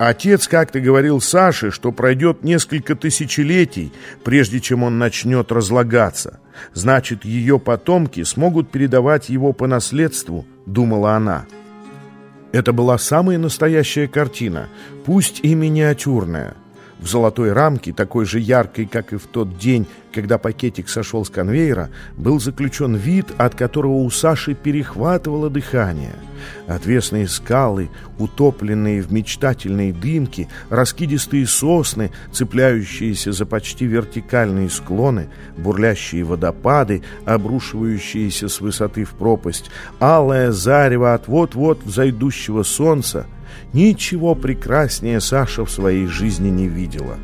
Отец как-то говорил Саше, что пройдет несколько тысячелетий, прежде чем он начнет разлагаться. Значит, ее потомки смогут передавать его по наследству, думала она. Это была самая настоящая картина, пусть и миниатюрная. В золотой рамке, такой же яркой, как и в тот день, когда пакетик сошел с конвейера, был заключен вид, от которого у Саши перехватывало дыхание. Отвесные скалы, утопленные в мечтательной дымке, раскидистые сосны, цепляющиеся за почти вертикальные склоны, бурлящие водопады, обрушивающиеся с высоты в пропасть, алое зарево от вот-вот взойдущего солнца — Ничего прекраснее Саша в своей жизни не видела.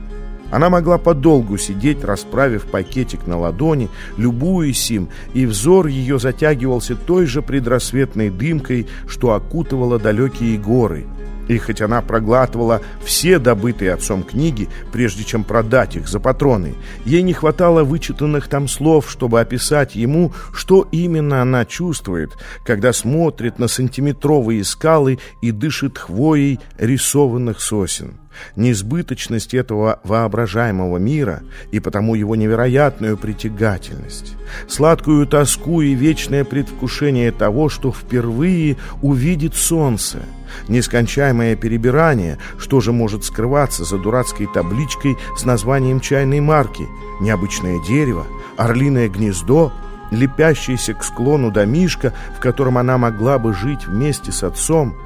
Она могла подолгу сидеть, расправив пакетик на ладони, любуясь им, и взор ее затягивался той же предрассветной дымкой, что окутывала далекие горы – и хоть она проглатывала все добытые отцом книги, прежде чем продать их за патроны, ей не хватало вычитанных там слов, чтобы описать ему, что именно она чувствует, когда смотрит на сантиметровые скалы и дышит хвоей рисованных сосен несбыточность этого воображаемого мира и потому его невероятную притягательность, сладкую тоску и вечное предвкушение того, что впервые увидит солнце, нескончаемое перебирание, что же может скрываться за дурацкой табличкой с названием чайной марки, необычное дерево, орлиное гнездо, лепящийся к склону домишка, в котором она могла бы жить вместе с отцом,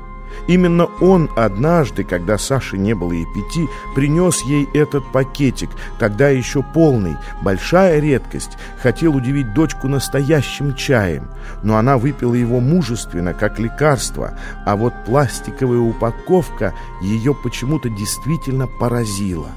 Именно он однажды, когда Саше не было и пяти, принес ей этот пакетик, тогда еще полный, большая редкость, хотел удивить дочку настоящим чаем, но она выпила его мужественно, как лекарство, а вот пластиковая упаковка ее почему-то действительно поразила.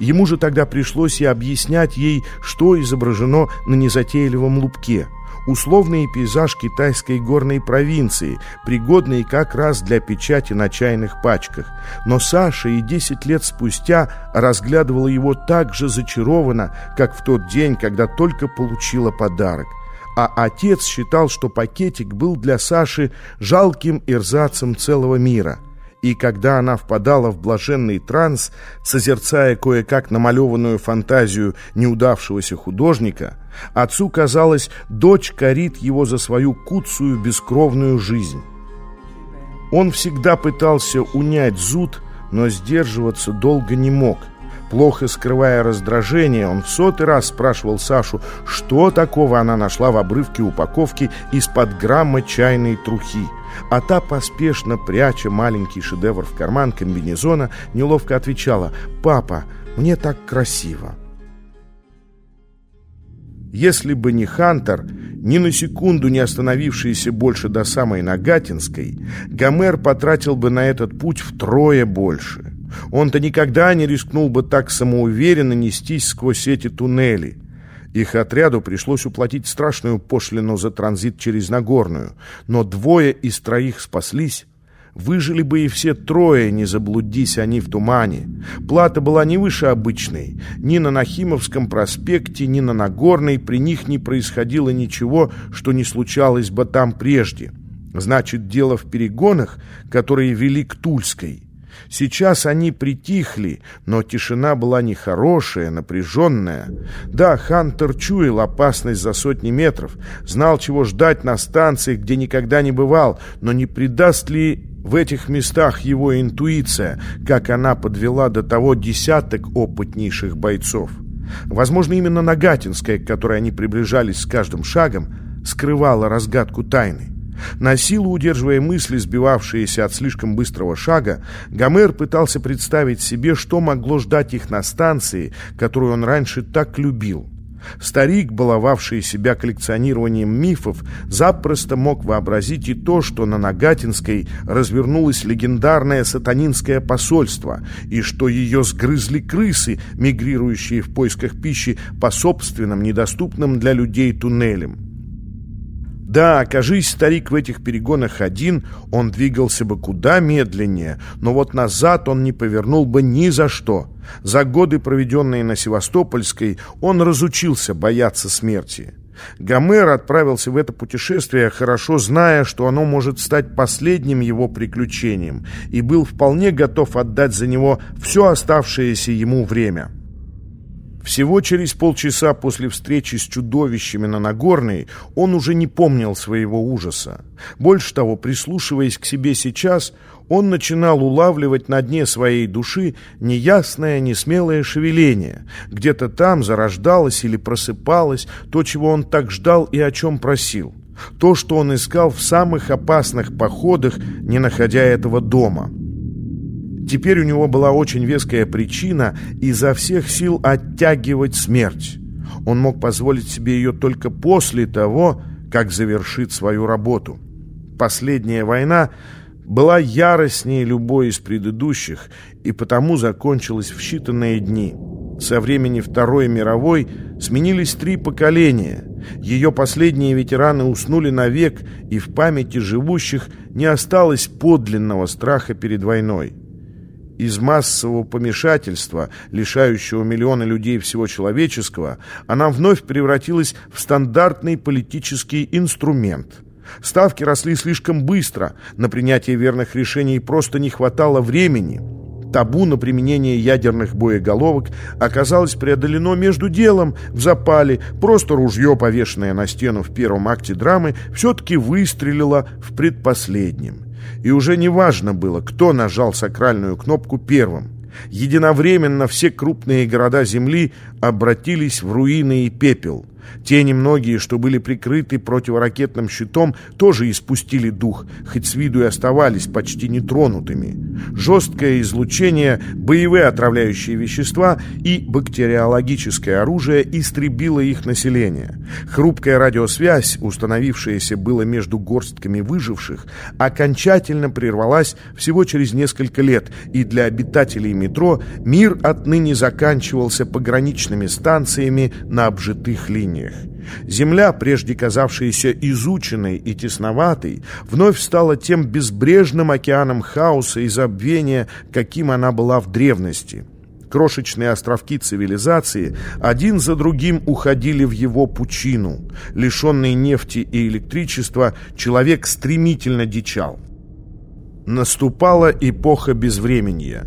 Ему же тогда пришлось и объяснять ей, что изображено на незатейливом лупке – условный пейзаж китайской горной провинции, пригодный как раз для печати на чайных пачках. Но Саша и 10 лет спустя разглядывала его так же зачарованно, как в тот день, когда только получила подарок. А отец считал, что пакетик был для Саши жалким ирзацем целого мира – и когда она впадала в блаженный транс, созерцая кое-как намалеванную фантазию неудавшегося художника, отцу казалось, дочь корит его за свою куцую бескровную жизнь. Он всегда пытался унять зуд, но сдерживаться долго не мог. Плохо скрывая раздражение, он в сотый раз спрашивал Сашу, что такого она нашла в обрывке упаковки из-под грамма чайной трухи а та, поспешно пряча маленький шедевр в карман комбинезона, неловко отвечала «Папа, мне так красиво». Если бы не Хантер, ни на секунду не остановившийся больше до самой Нагатинской, Гомер потратил бы на этот путь втрое больше. Он-то никогда не рискнул бы так самоуверенно нестись сквозь эти туннели – их отряду пришлось уплатить страшную пошлину за транзит через Нагорную, но двое из троих спаслись. Выжили бы и все трое, не заблудись они в тумане. Плата была не выше обычной. Ни на Нахимовском проспекте, ни на Нагорной при них не происходило ничего, что не случалось бы там прежде. Значит, дело в перегонах, которые вели к Тульской. Сейчас они притихли, но тишина была нехорошая, напряженная. Да, Хантер чуял опасность за сотни метров, знал, чего ждать на станции, где никогда не бывал, но не предаст ли в этих местах его интуиция, как она подвела до того десяток опытнейших бойцов. Возможно, именно Нагатинская, к которой они приближались с каждым шагом, скрывала разгадку тайны. На силу удерживая мысли, сбивавшиеся от слишком быстрого шага, Гомер пытался представить себе, что могло ждать их на станции, которую он раньше так любил. Старик, баловавший себя коллекционированием мифов, запросто мог вообразить и то, что на Нагатинской развернулось легендарное сатанинское посольство, и что ее сгрызли крысы, мигрирующие в поисках пищи по собственным, недоступным для людей туннелям. Да, окажись старик в этих перегонах один, он двигался бы куда медленнее, но вот назад он не повернул бы ни за что. За годы, проведенные на Севастопольской, он разучился бояться смерти. Гомер отправился в это путешествие, хорошо зная, что оно может стать последним его приключением, и был вполне готов отдать за него все оставшееся ему время. Всего через полчаса после встречи с чудовищами на Нагорной он уже не помнил своего ужаса. Больше того, прислушиваясь к себе сейчас, он начинал улавливать на дне своей души неясное, несмелое шевеление. Где-то там зарождалось или просыпалось то, чего он так ждал и о чем просил. То, что он искал в самых опасных походах, не находя этого дома. Теперь у него была очень веская причина изо всех сил оттягивать смерть. Он мог позволить себе ее только после того, как завершит свою работу. Последняя война была яростнее любой из предыдущих и потому закончилась в считанные дни. Со времени Второй мировой сменились три поколения. Ее последние ветераны уснули навек, и в памяти живущих не осталось подлинного страха перед войной. Из массового помешательства, лишающего миллионы людей всего человеческого, она вновь превратилась в стандартный политический инструмент. Ставки росли слишком быстро, на принятие верных решений просто не хватало времени. Табу на применение ядерных боеголовок оказалось преодолено между делом в запале, просто ружье, повешенное на стену в первом акте драмы, все-таки выстрелило в предпоследнем и уже не важно было, кто нажал сакральную кнопку первым. Единовременно все крупные города Земли обратились в руины и пепел – те немногие, что были прикрыты противоракетным щитом, тоже испустили дух, хоть с виду и оставались почти нетронутыми. Жесткое излучение, боевые отравляющие вещества и бактериологическое оружие истребило их население. Хрупкая радиосвязь, установившаяся было между горстками выживших, окончательно прервалась всего через несколько лет, и для обитателей метро мир отныне заканчивался пограничными станциями на обжитых линиях исследованиях. Земля, прежде казавшаяся изученной и тесноватой, вновь стала тем безбрежным океаном хаоса и забвения, каким она была в древности. Крошечные островки цивилизации один за другим уходили в его пучину. Лишенный нефти и электричества, человек стремительно дичал. Наступала эпоха безвременья.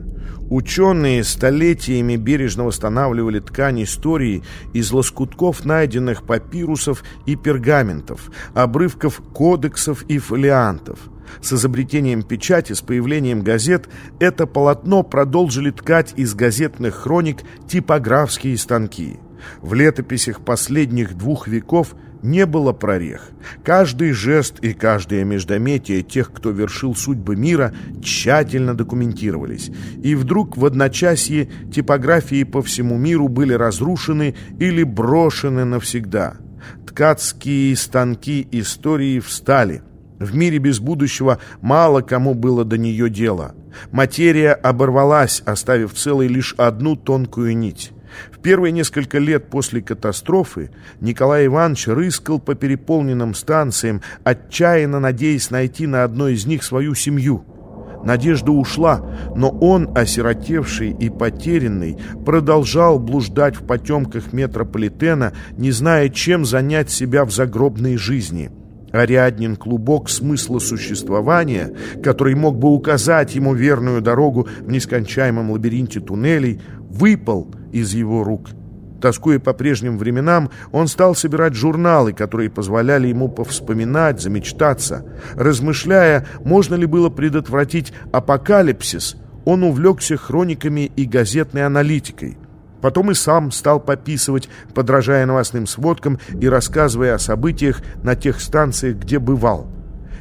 Ученые столетиями бережно восстанавливали ткань истории из лоскутков найденных папирусов и пергаментов, обрывков кодексов и фолиантов. С изобретением печати, с появлением газет, это полотно продолжили ткать из газетных хроник типографские станки. В летописях последних двух веков – не было прорех. Каждый жест и каждое междометие тех, кто вершил судьбы мира, тщательно документировались. И вдруг в одночасье типографии по всему миру были разрушены или брошены навсегда. Ткацкие станки истории встали. В мире без будущего мало кому было до нее дела. Материя оборвалась, оставив целой лишь одну тонкую нить. В первые несколько лет после катастрофы Николай Иванович рыскал по переполненным станциям, отчаянно надеясь найти на одной из них свою семью. Надежда ушла, но он, осиротевший и потерянный, продолжал блуждать в потемках метрополитена, не зная, чем занять себя в загробной жизни. Ариаднин клубок смысла существования, который мог бы указать ему верную дорогу в нескончаемом лабиринте туннелей, выпал из его рук. Тоскуя по прежним временам, он стал собирать журналы, которые позволяли ему повспоминать, замечтаться. Размышляя, можно ли было предотвратить апокалипсис, он увлекся хрониками и газетной аналитикой. Потом и сам стал пописывать, подражая новостным сводкам и рассказывая о событиях на тех станциях, где бывал.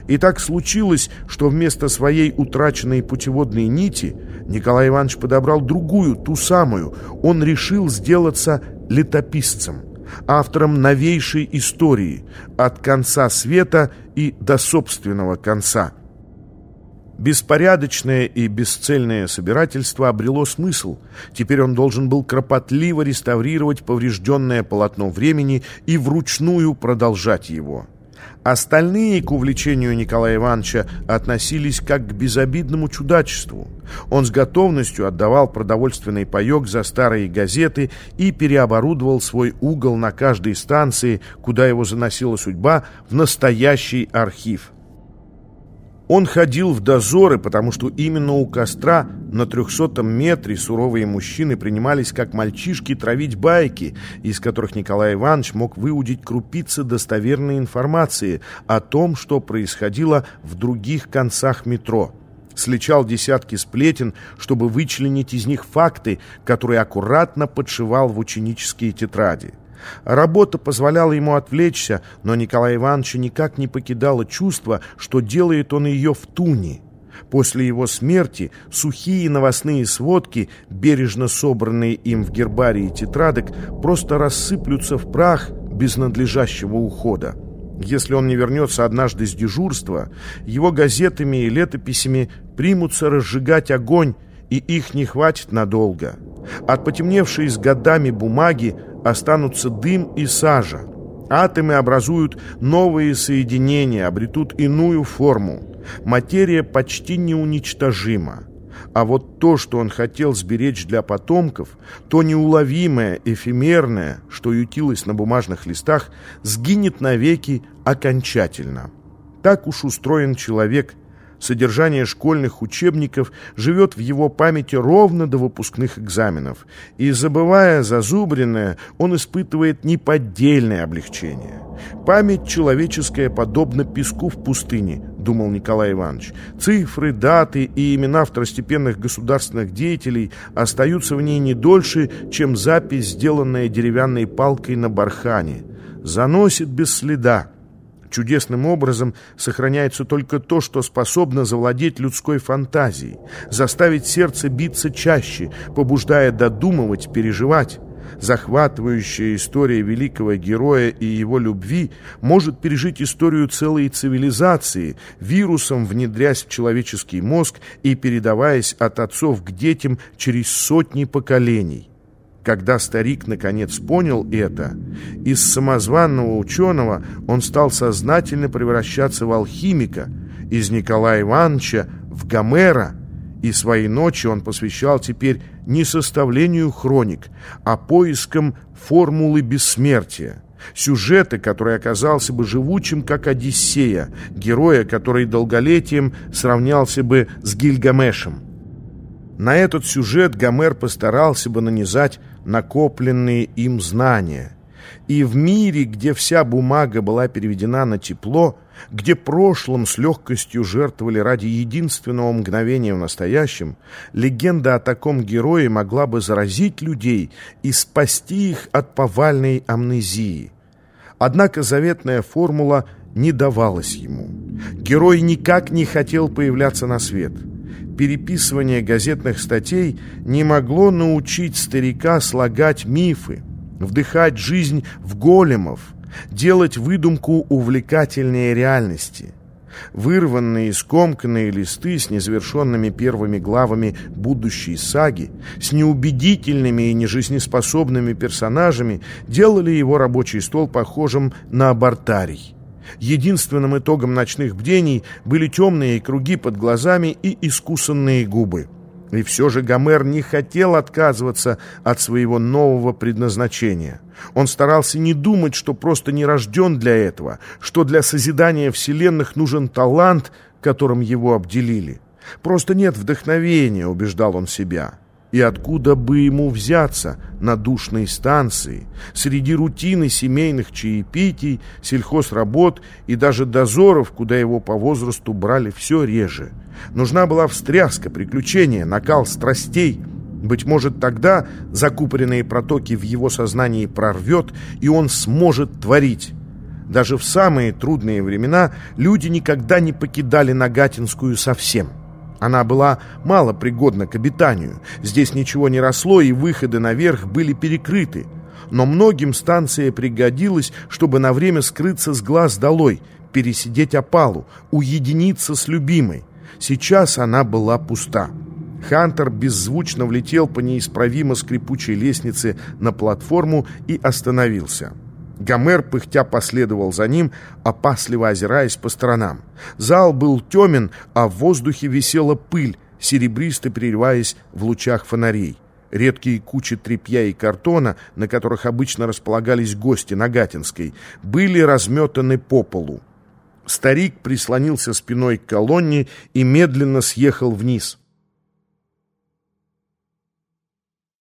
И так случилось, что вместо своей утраченной путеводной нити Николай Иванович подобрал другую, ту самую. Он решил сделаться летописцем, автором новейшей истории от конца света и до собственного конца. Беспорядочное и бесцельное собирательство обрело смысл. Теперь он должен был кропотливо реставрировать поврежденное полотно времени и вручную продолжать его. Остальные к увлечению Николая Ивановича относились как к безобидному чудачеству. Он с готовностью отдавал продовольственный паек за старые газеты и переоборудовал свой угол на каждой станции, куда его заносила судьба, в настоящий архив. Он ходил в дозоры, потому что именно у костра на трехсотом метре суровые мужчины принимались как мальчишки травить байки, из которых Николай Иванович мог выудить крупицы достоверной информации о том, что происходило в других концах метро. Сличал десятки сплетен, чтобы вычленить из них факты, которые аккуратно подшивал в ученические тетради. Работа позволяла ему отвлечься, но Николая Ивановича никак не покидало чувство, что делает он ее в туне. После его смерти сухие новостные сводки, бережно собранные им в гербарии тетрадок, просто рассыплются в прах без надлежащего ухода. Если он не вернется однажды с дежурства, его газетами и летописями примутся разжигать огонь, и их не хватит надолго. От потемневшей с годами бумаги останутся дым и сажа. Атомы образуют новые соединения, обретут иную форму. Материя почти неуничтожима. А вот то, что он хотел сберечь для потомков, то неуловимое, эфемерное, что ютилось на бумажных листах, сгинет навеки окончательно. Так уж устроен человек – Содержание школьных учебников живет в его памяти ровно до выпускных экзаменов, и, забывая зазубренное, он испытывает неподдельное облегчение. «Память человеческая подобна песку в пустыне», — думал Николай Иванович. «Цифры, даты и имена второстепенных государственных деятелей остаются в ней не дольше, чем запись, сделанная деревянной палкой на бархане. Заносит без следа». Чудесным образом сохраняется только то, что способно завладеть людской фантазией, заставить сердце биться чаще, побуждая додумывать, переживать. Захватывающая история великого героя и его любви может пережить историю целой цивилизации, вирусом внедряясь в человеческий мозг и передаваясь от отцов к детям через сотни поколений. Когда старик наконец понял это, из самозванного ученого он стал сознательно превращаться в алхимика, из Николая Ивановича в Гомера, и свои ночи он посвящал теперь не составлению хроник, а поискам формулы бессмертия. Сюжета, который оказался бы живучим, как Одиссея, героя, который долголетием сравнялся бы с Гильгамешем. На этот сюжет Гомер постарался бы нанизать накопленные им знания. И в мире, где вся бумага была переведена на тепло, где прошлым с легкостью жертвовали ради единственного мгновения в настоящем, легенда о таком герое могла бы заразить людей и спасти их от повальной амнезии. Однако заветная формула не давалась ему. Герой никак не хотел появляться на свет – переписывание газетных статей не могло научить старика слагать мифы, вдыхать жизнь в големов, делать выдумку увлекательнее реальности. Вырванные и скомканные листы с незавершенными первыми главами будущей саги, с неубедительными и нежизнеспособными персонажами делали его рабочий стол похожим на абортарий. Единственным итогом ночных бдений были темные круги под глазами и искусанные губы. И все же Гомер не хотел отказываться от своего нового предназначения. Он старался не думать, что просто не рожден для этого, что для созидания вселенных нужен талант, которым его обделили. Просто нет вдохновения, убеждал он себя. И откуда бы ему взяться на душной станции, среди рутины семейных чаепитий, сельхозработ и даже дозоров, куда его по возрасту брали все реже? Нужна была встряска, приключения, накал страстей. Быть может, тогда закупоренные протоки в его сознании прорвет, и он сможет творить. Даже в самые трудные времена люди никогда не покидали Нагатинскую совсем. Она была мало пригодна к обитанию. Здесь ничего не росло, и выходы наверх были перекрыты. Но многим станция пригодилась, чтобы на время скрыться с глаз долой, пересидеть опалу, уединиться с любимой. Сейчас она была пуста. Хантер беззвучно влетел по неисправимо скрипучей лестнице на платформу и остановился. Гомер, пыхтя, последовал за ним, опасливо озираясь по сторонам. Зал был темен, а в воздухе висела пыль, серебристо переливаясь в лучах фонарей. Редкие кучи тряпья и картона, на которых обычно располагались гости на Гатинской, были разметаны по полу. Старик прислонился спиной к колонне и медленно съехал вниз.